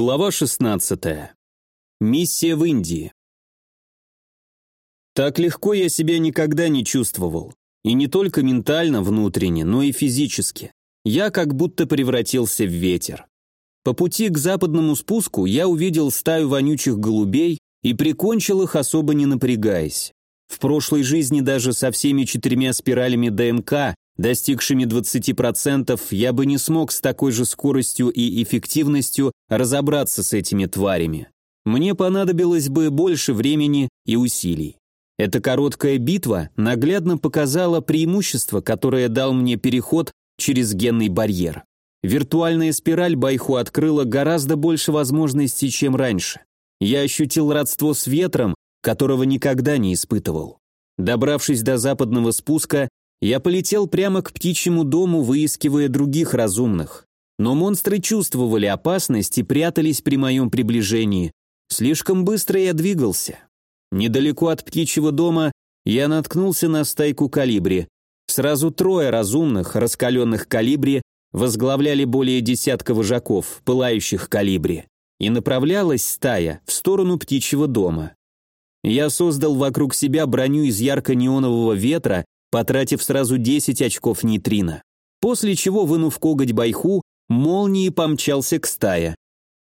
Глава 16. Миссия в Индии. Так легко я себя никогда не чувствовал. И не только ментально, внутренне, но и физически. Я как будто превратился в ветер. По пути к западному спуску я увидел стаю вонючих голубей и прикончил их, особо не напрягаясь. В прошлой жизни даже со всеми четырьмя спиралями ДНК достигшими 20%, я бы не смог с такой же скоростью и эффективностью разобраться с этими тварями. Мне понадобилось бы больше времени и усилий. Эта короткая битва наглядно показала преимущество, которое дал мне переход через генный барьер. Виртуальная спираль Байху открыла гораздо больше возможностей, чем раньше. Я ощутил родство с ветром, которого никогда не испытывал. Добравшись до западного спуска, я полетел прямо к птичьему дому, выискивая других разумных. Но монстры чувствовали опасность и прятались при моем приближении. Слишком быстро я двигался. Недалеко от птичьего дома я наткнулся на стайку калибри. Сразу трое разумных, раскаленных калибри, возглавляли более десятка вожаков, пылающих калибри. И направлялась стая в сторону птичьего дома. Я создал вокруг себя броню из ярко-неонового ветра потратив сразу 10 очков нейтрина. После чего, вынув коготь байху, молнией помчался к стае.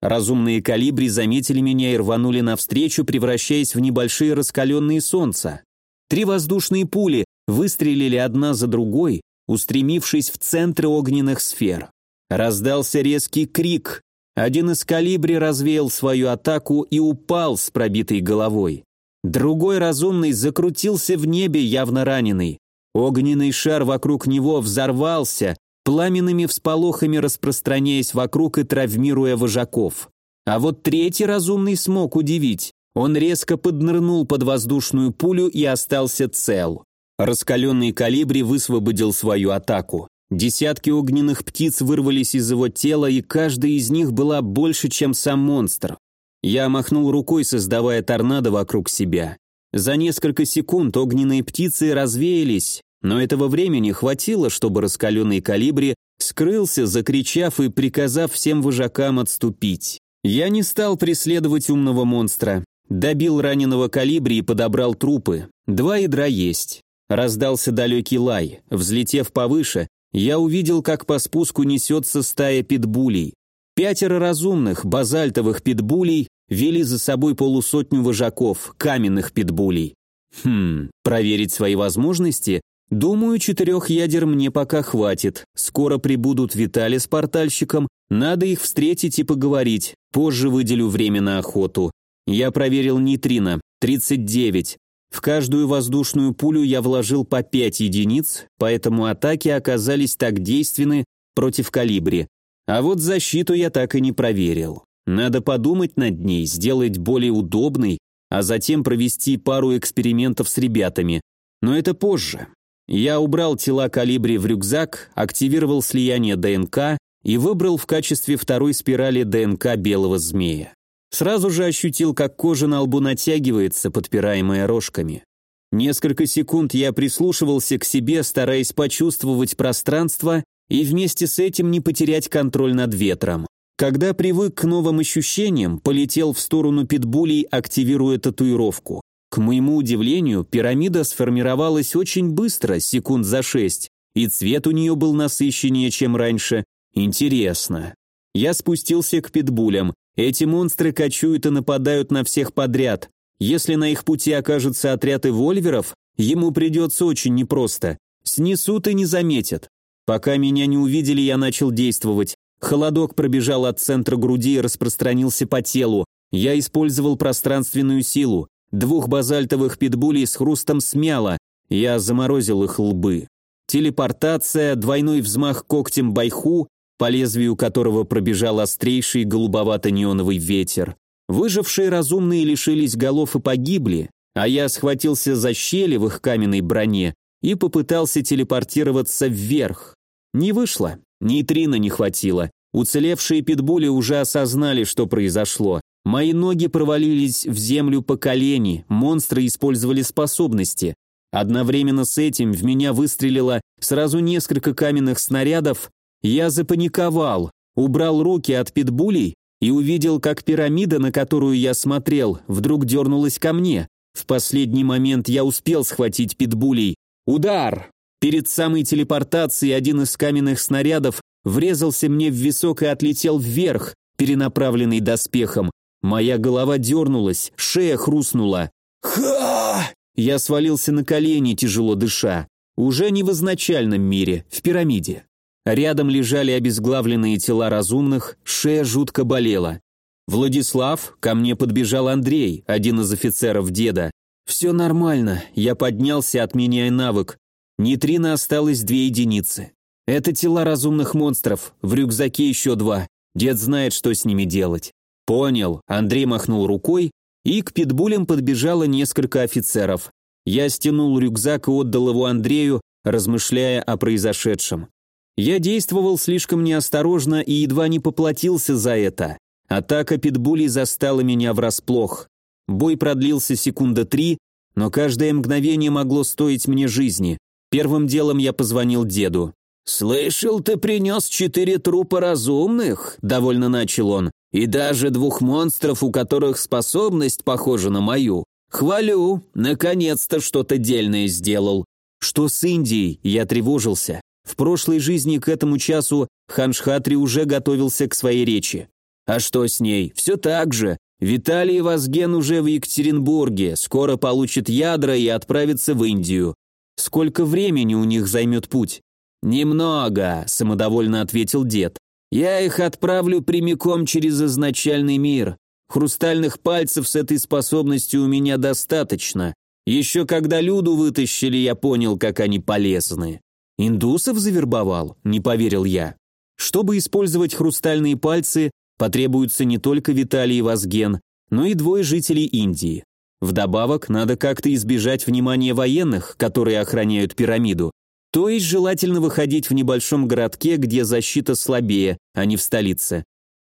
Разумные калибри заметили меня и рванули навстречу, превращаясь в небольшие раскаленные солнца. Три воздушные пули выстрелили одна за другой, устремившись в центры огненных сфер. Раздался резкий крик. Один из калибри развеял свою атаку и упал с пробитой головой. Другой разумный закрутился в небе, явно раненый. Огненный шар вокруг него взорвался, пламенными всполохами распространяясь вокруг и травмируя вожаков. А вот третий разумный смог удивить. Он резко поднырнул под воздушную пулю и остался цел. Раскаленный калибри высвободил свою атаку. Десятки огненных птиц вырвались из его тела, и каждая из них была больше, чем сам монстр. Я махнул рукой, создавая торнадо вокруг себя. За несколько секунд огненные птицы развеялись, но этого времени хватило, чтобы раскаленный калибри скрылся, закричав и приказав всем вожакам отступить. Я не стал преследовать умного монстра. Добил раненого калибри и подобрал трупы. Два ядра есть. Раздался далекий лай. Взлетев повыше, я увидел, как по спуску несется стая питбулей. Пятеро разумных, базальтовых питбулей вели за собой полусотню вожаков, каменных питбулей. Хм, проверить свои возможности? Думаю, четырех ядер мне пока хватит. Скоро прибудут Витали с портальщиком, надо их встретить и поговорить. Позже выделю время на охоту. Я проверил нейтрино, 39. В каждую воздушную пулю я вложил по 5 единиц, поэтому атаки оказались так действенны против калибри. А вот защиту я так и не проверил. Надо подумать над ней, сделать более удобной, а затем провести пару экспериментов с ребятами. Но это позже. Я убрал тела калибри в рюкзак, активировал слияние ДНК и выбрал в качестве второй спирали ДНК белого змея. Сразу же ощутил, как кожа на лбу натягивается, подпираемая рожками. Несколько секунд я прислушивался к себе, стараясь почувствовать пространство и вместе с этим не потерять контроль над ветром. Когда привык к новым ощущениям, полетел в сторону питбулей, активируя татуировку. К моему удивлению, пирамида сформировалась очень быстро, секунд за шесть, и цвет у нее был насыщеннее, чем раньше. Интересно. Я спустился к питбулям. Эти монстры кочуют и нападают на всех подряд. Если на их пути окажется отряд эвольверов, ему придется очень непросто. Снесут и не заметят. Пока меня не увидели, я начал действовать. Холодок пробежал от центра груди и распространился по телу. Я использовал пространственную силу. Двух базальтовых питбулей с хрустом смяло. Я заморозил их лбы. Телепортация, двойной взмах когтем байху, по лезвию которого пробежал острейший голубовато-неоновый ветер. Выжившие разумные лишились голов и погибли, а я схватился за щели в их каменной броне и попытался телепортироваться вверх. Не вышло. Нейтрина не хватило. Уцелевшие питбули уже осознали, что произошло. Мои ноги провалились в землю по колени, монстры использовали способности. Одновременно с этим в меня выстрелило сразу несколько каменных снарядов. Я запаниковал, убрал руки от питбулей и увидел, как пирамида, на которую я смотрел, вдруг дернулась ко мне. В последний момент я успел схватить питбулей. Удар! Перед самой телепортацией один из каменных снарядов врезался мне в висок и отлетел вверх, перенаправленный доспехом. Моя голова дернулась, шея хрустнула. «Ха!» Я свалился на колени, тяжело дыша. Уже не в изначальном мире, в пирамиде. Рядом лежали обезглавленные тела разумных, шея жутко болела. «Владислав, ко мне подбежал Андрей, один из офицеров деда. Все нормально, я поднялся, отменяя навык. Нейтрина осталось две единицы. Это тела разумных монстров, в рюкзаке еще два. Дед знает, что с ними делать. Понял, Андрей махнул рукой, и к питбулям подбежало несколько офицеров. Я стянул рюкзак и отдал его Андрею, размышляя о произошедшем. Я действовал слишком неосторожно и едва не поплатился за это. Атака питбулей застала меня врасплох. Бой продлился секунда три, но каждое мгновение могло стоить мне жизни. Первым делом я позвонил деду. «Слышал, ты принес четыре трупа разумных?» – довольно начал он. «И даже двух монстров, у которых способность похожа на мою. Хвалю, наконец-то что-то дельное сделал». «Что с Индией?» – я тревожился. В прошлой жизни к этому часу Ханшхатри уже готовился к своей речи. А что с ней? Все так же. Виталий Вазген уже в Екатеринбурге, скоро получит ядра и отправится в Индию. Сколько времени у них займет путь? «Немного», – самодовольно ответил дед. «Я их отправлю прямиком через изначальный мир. Хрустальных пальцев с этой способностью у меня достаточно. Еще когда Люду вытащили, я понял, как они полезны». «Индусов завербовал?» – не поверил я. Чтобы использовать хрустальные пальцы, потребуется не только Виталий Вазген, но и двое жителей Индии. Вдобавок, надо как-то избежать внимания военных, которые охраняют пирамиду, то есть желательно выходить в небольшом городке, где защита слабее, а не в столице.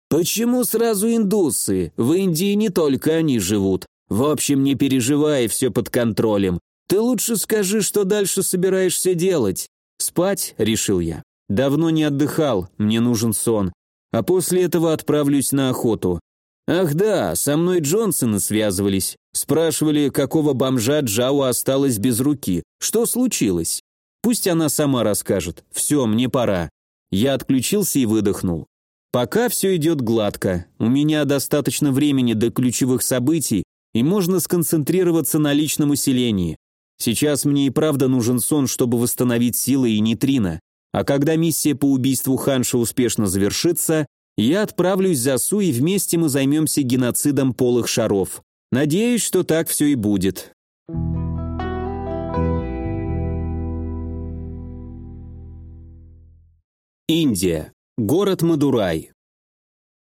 Почему сразу индусы? В Индии не только они живут. В общем, не переживай, все под контролем. Ты лучше скажи, что дальше собираешься делать. Спать, решил я. Давно не отдыхал, мне нужен сон. А после этого отправлюсь на охоту. Ах да, со мной Джонсоны связывались. Спрашивали, какого бомжа Джао осталось без руки. Что случилось? Пусть она сама расскажет. Все, мне пора. Я отключился и выдохнул. Пока все идет гладко. У меня достаточно времени до ключевых событий, и можно сконцентрироваться на личном усилении. Сейчас мне и правда нужен сон, чтобы восстановить силы и нейтрино. А когда миссия по убийству Ханша успешно завершится, я отправлюсь за Су и вместе мы займемся геноцидом полых шаров. Надеюсь, что так все и будет. Индия. Город Мадурай.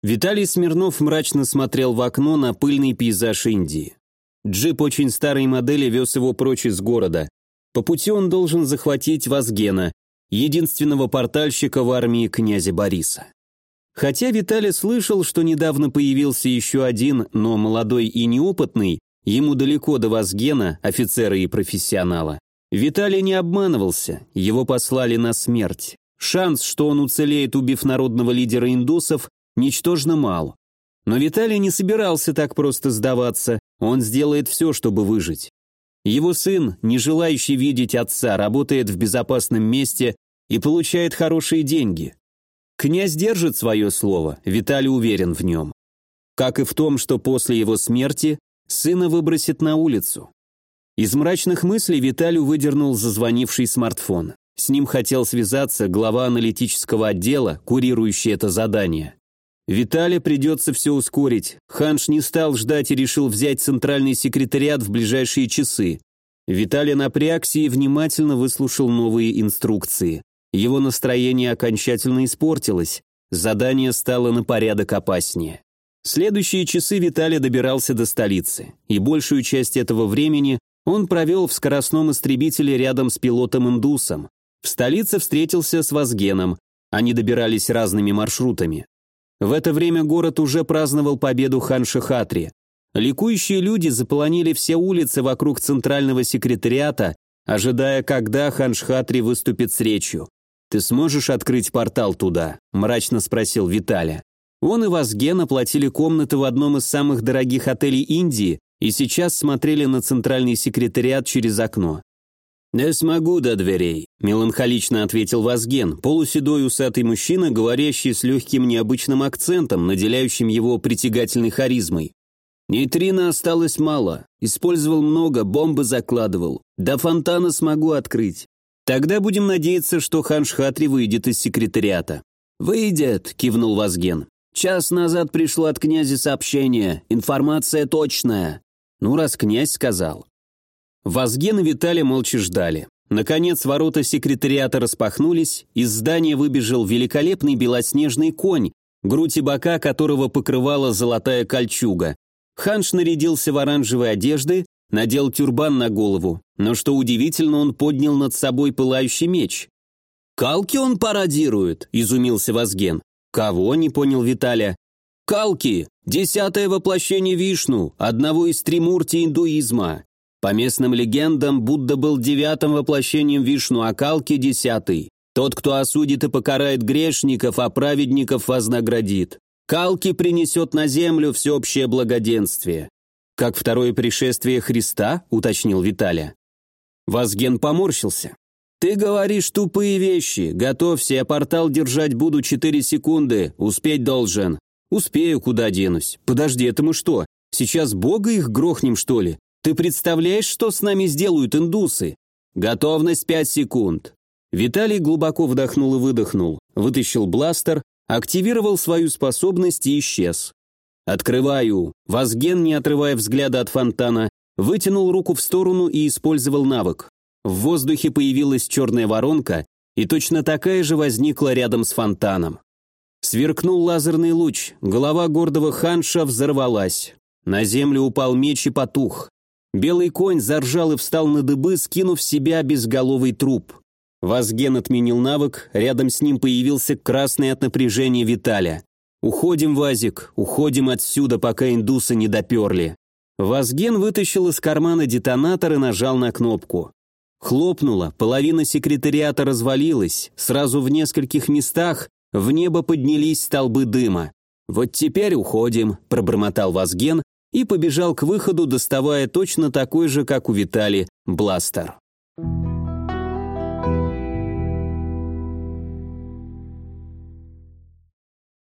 Виталий Смирнов мрачно смотрел в окно на пыльный пейзаж Индии. Джип очень старой модели вез его прочь из города. По пути он должен захватить Вазгена, единственного портальщика в армии князя Бориса. Хотя Виталий слышал, что недавно появился еще один, но молодой и неопытный, ему далеко до Вазгена, офицера и профессионала. Виталий не обманывался, его послали на смерть. Шанс, что он уцелеет, убив народного лидера индусов, ничтожно мал. Но Виталий не собирался так просто сдаваться, он сделает все, чтобы выжить. Его сын, не желающий видеть отца, работает в безопасном месте и получает хорошие деньги. Князь держит свое слово, Виталий уверен в нем. Как и в том, что после его смерти сына выбросит на улицу. Из мрачных мыслей Виталий выдернул зазвонивший смартфон. С ним хотел связаться глава аналитического отдела, курирующий это задание. Виталия придется все ускорить. Ханш не стал ждать и решил взять центральный секретариат в ближайшие часы. Виталий напрягся и внимательно выслушал новые инструкции. Его настроение окончательно испортилось. Задание стало на порядок опаснее. Следующие часы Виталий добирался до столицы, и большую часть этого времени он провел в скоростном истребителе рядом с пилотом-индусом. В столице встретился с Вазгеном. Они добирались разными маршрутами. В это время город уже праздновал победу хан Шихатри. Ликующие люди заполонили все улицы вокруг центрального секретариата, ожидая, когда хан Шихатри выступит с речью. «Ты сможешь открыть портал туда?» – мрачно спросил Виталя. Он и Вазген оплатили комнаты в одном из самых дорогих отелей Индии и сейчас смотрели на центральный секретариат через окно. «Не смогу до дверей», – меланхолично ответил Вазген, полуседой усатый мужчина, говорящий с легким необычным акцентом, наделяющим его притягательной харизмой. «Нейтрино осталось мало. Использовал много, бомбы закладывал. До фонтана смогу открыть. Тогда будем надеяться, что хан Шхатри выйдет из секретариата». «Выйдет», – кивнул Вазген. «Час назад пришло от князя сообщение. Информация точная». «Ну, раз князь сказал». Вазген и Виталий молча ждали. Наконец ворота секретариата распахнулись, из здания выбежал великолепный белоснежный конь, грудь и бока которого покрывала золотая кольчуга. Ханш нарядился в оранжевые одежды, надел тюрбан на голову, но что удивительно, он поднял над собой пылающий меч. «Калки он пародирует», – изумился Вазген. «Кого?» – не понял Виталя. «Калки! Десятое воплощение Вишну, одного из тримурти индуизма. По местным легендам, Будда был девятым воплощением Вишну, а Калки – десятый. Тот, кто осудит и покарает грешников, а праведников вознаградит. Калки принесет на землю всеобщее благоденствие. Как второе пришествие Христа, уточнил Виталя. Вазген поморщился. «Ты говоришь тупые вещи. Готовься, я портал держать буду четыре секунды. Успеть должен». «Успею, куда денусь. Подожди, это мы что, сейчас Бога их грохнем, что ли? Ты представляешь, что с нами сделают индусы? Готовность пять секунд. Виталий глубоко вдохнул и выдохнул, вытащил бластер, активировал свою способность и исчез. «Открываю!» Вазген, не отрывая взгляда от фонтана, вытянул руку в сторону и использовал навык. В воздухе появилась черная воронка, и точно такая же возникла рядом с фонтаном. Сверкнул лазерный луч, голова гордого ханша взорвалась. На землю упал меч и потух. Белый конь заржал и встал на дыбы, скинув в себя безголовый труп. Вазген отменил навык, рядом с ним появился красный от напряжения Виталя. «Уходим, Вазик, уходим отсюда, пока индусы не доперли». Вазген вытащил из кармана детонатор и нажал на кнопку. Хлопнуло, половина секретариата развалилась, сразу в нескольких местах в небо поднялись столбы дыма. «Вот теперь уходим», – пробормотал Вазген и побежал к выходу, доставая точно такой же, как у Витали, бластер.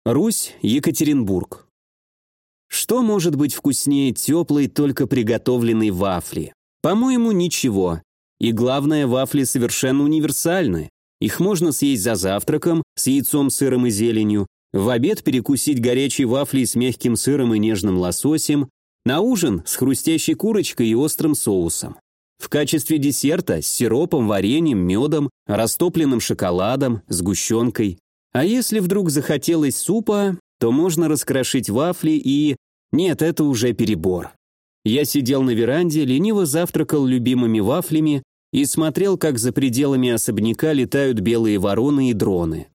Русь, Екатеринбург. Что может быть вкуснее теплой, только приготовленной вафли? По-моему, ничего. И главное, вафли совершенно универсальны. Их можно съесть за завтраком, с яйцом, сыром и зеленью, в обед перекусить горячей вафлей с мягким сыром и нежным лососем, на ужин с хрустящей курочкой и острым соусом. В качестве десерта с сиропом, вареньем, медом, растопленным шоколадом, сгущенкой. А если вдруг захотелось супа, то можно раскрошить вафли и... Нет, это уже перебор. Я сидел на веранде, лениво завтракал любимыми вафлями и смотрел, как за пределами особняка летают белые вороны и дроны.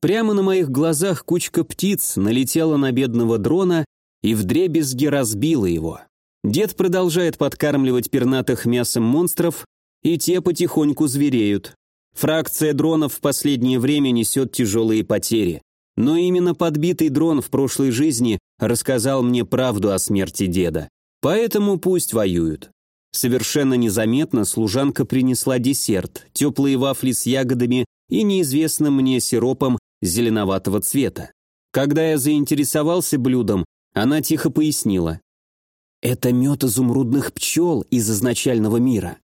Прямо на моих глазах кучка птиц налетела на бедного дрона и вдребезги разбила его. Дед продолжает подкармливать пернатых мясом монстров, и те потихоньку звереют. Фракция дронов в последнее время несет тяжелые потери. Но именно подбитый дрон в прошлой жизни рассказал мне правду о смерти деда. Поэтому пусть воюют. Совершенно незаметно служанка принесла десерт, теплые вафли с ягодами и неизвестным мне сиропом зеленоватого цвета. Когда я заинтересовался блюдом, она тихо пояснила. «Это мед изумрудных пчел из изначального мира».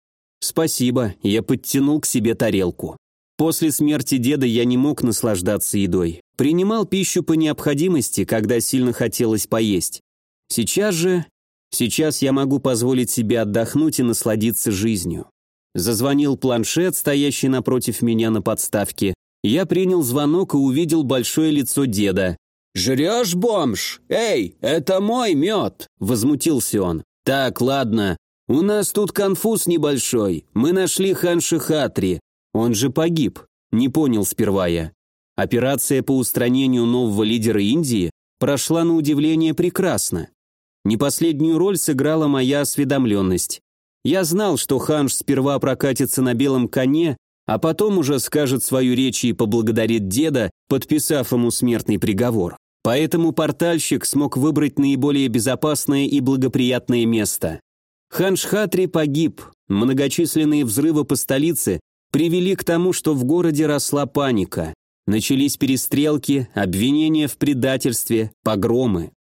«Спасибо», я подтянул к себе тарелку. После смерти деда я не мог наслаждаться едой. Принимал пищу по необходимости, когда сильно хотелось поесть. Сейчас же... Сейчас я могу позволить себе отдохнуть и насладиться жизнью. Зазвонил планшет, стоящий напротив меня на подставке. Я принял звонок и увидел большое лицо деда. «Жрешь, бомж? Эй, это мой мед!» – возмутился он. «Так, ладно. У нас тут конфуз небольшой. Мы нашли Ханши Хатри. Он же погиб. Не понял сперва я. Операция по устранению нового лидера Индии прошла на удивление прекрасно. Не последнюю роль сыграла моя осведомленность. Я знал, что Ханш сперва прокатится на белом коне, а потом уже скажет свою речь и поблагодарит деда, подписав ему смертный приговор. Поэтому портальщик смог выбрать наиболее безопасное и благоприятное место. Хан Шхатри погиб, многочисленные взрывы по столице привели к тому, что в городе росла паника. Начались перестрелки, обвинения в предательстве, погромы.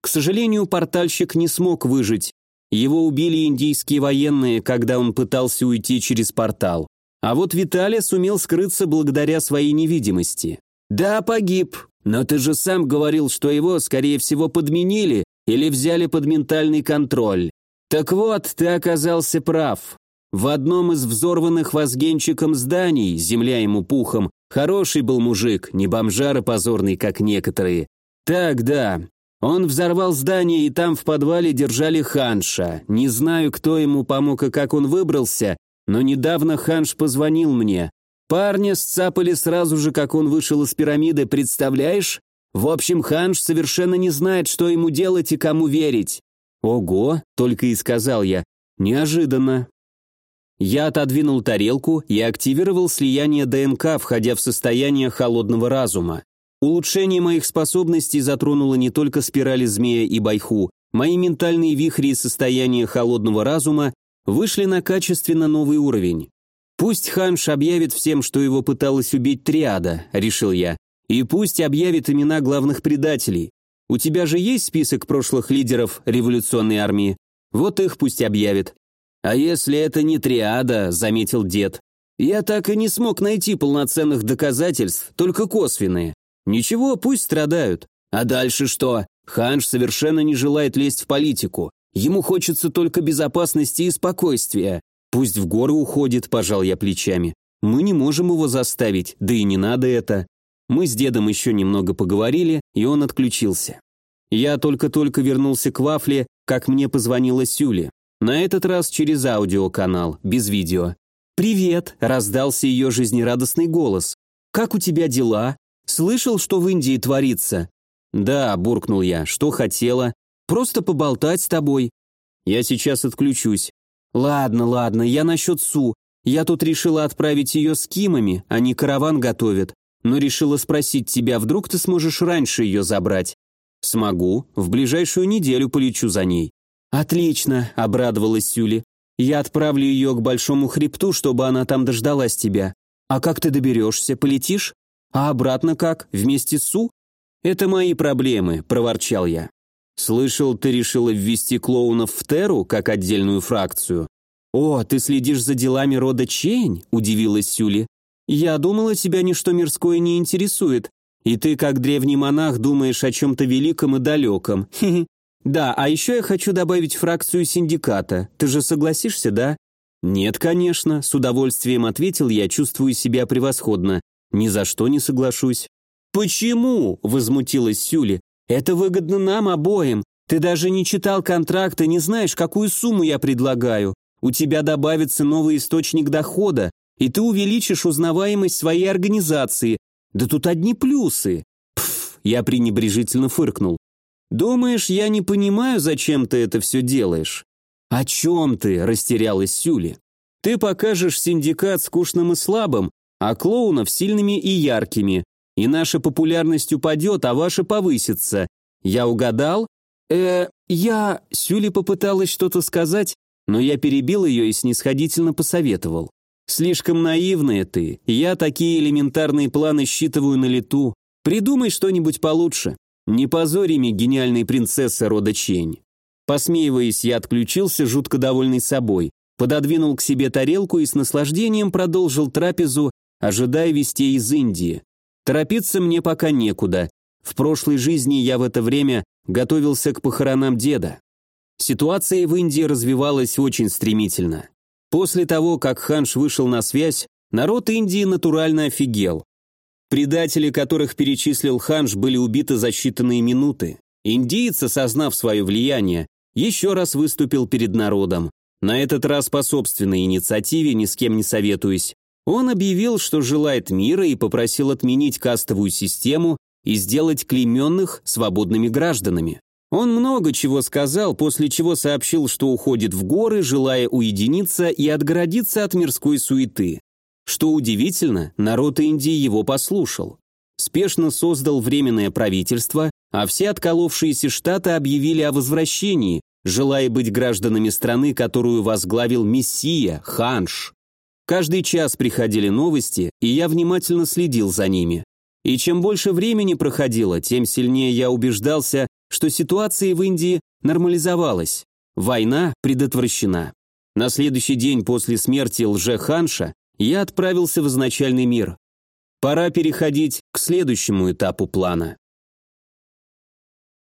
К сожалению, портальщик не смог выжить. Его убили индийские военные, когда он пытался уйти через портал. А вот Виталий сумел скрыться благодаря своей невидимости. «Да, погиб, но ты же сам говорил, что его, скорее всего, подменили или взяли под ментальный контроль. Так вот, ты оказался прав. В одном из взорванных возгенчиком зданий, земля ему пухом, хороший был мужик, не бомжара позорный, как некоторые. Так, да, он взорвал здание, и там в подвале держали Ханша. Не знаю, кто ему помог и как он выбрался, но недавно Ханш позвонил мне. Парня сцапали сразу же, как он вышел из пирамиды, представляешь? В общем, Ханш совершенно не знает, что ему делать и кому верить. Ого, только и сказал я. Неожиданно. Я отодвинул тарелку и активировал слияние ДНК, входя в состояние холодного разума. Улучшение моих способностей затронуло не только спирали змея и байху. Мои ментальные вихри и состояние холодного разума вышли на качественно новый уровень. Пусть Ханш объявит всем, что его пыталась убить триада, решил я. И пусть объявит имена главных предателей. У тебя же есть список прошлых лидеров революционной армии? Вот их пусть объявит. А если это не триада, заметил дед. Я так и не смог найти полноценных доказательств, только косвенные. Ничего, пусть страдают. А дальше что? Ханш совершенно не желает лезть в политику. Ему хочется только безопасности и спокойствия. Пусть в горы уходит, пожал я плечами. Мы не можем его заставить, да и не надо это. Мы с дедом еще немного поговорили, и он отключился. Я только-только вернулся к Вафле, как мне позвонила Сюли. На этот раз через аудиоканал, без видео. «Привет!» – раздался ее жизнерадостный голос. «Как у тебя дела? Слышал, что в Индии творится?» «Да», – буркнул я, – «что хотела?» «Просто поболтать с тобой». «Я сейчас отключусь». «Ладно, ладно, я насчет Су. Я тут решила отправить ее с Кимами, они караван готовят. Но решила спросить тебя, вдруг ты сможешь раньше ее забрать?» «Смогу. В ближайшую неделю полечу за ней». «Отлично», — обрадовалась Сюли. «Я отправлю ее к Большому хребту, чтобы она там дождалась тебя. А как ты доберешься? Полетишь? А обратно как? Вместе с Су?» «Это мои проблемы», — проворчал я. «Слышал, ты решила ввести клоунов в Теру, как отдельную фракцию?» «О, ты следишь за делами рода Чень?» – удивилась Сюли. «Я думала, тебя ничто мирское не интересует, и ты, как древний монах, думаешь о чем-то великом и далеком. Да, а еще я хочу добавить фракцию синдиката. Ты же согласишься, да? Нет, конечно, с удовольствием ответил я, чувствую себя превосходно. Ни за что не соглашусь. Почему? возмутилась Сюли. Это выгодно нам обоим. Ты даже не читал контракт и не знаешь, какую сумму я предлагаю. У тебя добавится новый источник дохода, и ты увеличишь узнаваемость своей организации. Да тут одни плюсы. Пф, я пренебрежительно фыркнул. Думаешь, я не понимаю, зачем ты это все делаешь? О чем ты? Растерялась Сюли. Ты покажешь синдикат скучным и слабым, а клоунов сильными и яркими. И наша популярность упадет, а ваша повысится. Я угадал? Э, я... Сюли попыталась что-то сказать, но я перебил ее и снисходительно посоветовал. Слишком наивная ты. Я такие элементарные планы считываю на лету. Придумай что-нибудь получше. Не позорь имя гениальной принцессы рода Чень. Посмеиваясь, я отключился, жутко довольный собой. Пододвинул к себе тарелку и с наслаждением продолжил трапезу, ожидая вестей из Индии. Торопиться мне пока некуда. В прошлой жизни я в это время готовился к похоронам деда. Ситуация в Индии развивалась очень стремительно. После того, как Ханш вышел на связь, народ Индии натурально офигел. Предатели, которых перечислил Ханш, были убиты за считанные минуты. Индиец, осознав свое влияние, еще раз выступил перед народом. На этот раз по собственной инициативе, ни с кем не советуясь. Он объявил, что желает мира и попросил отменить кастовую систему и сделать клейменных свободными гражданами. Он много чего сказал, после чего сообщил, что уходит в горы, желая уединиться и отгородиться от мирской суеты. Что удивительно, народ Индии его послушал. спешно создал временное правительство, а все отколовшиеся штаты объявили о возвращении, желая быть гражданами страны, которую возглавил Мессия, Ханш. Каждый час приходили новости, и я внимательно следил за ними. И чем больше времени проходило, тем сильнее я убеждался, что ситуация в Индии нормализовалась. Война предотвращена. На следующий день после смерти лже-ханша я отправился в изначальный мир. Пора переходить к следующему этапу плана.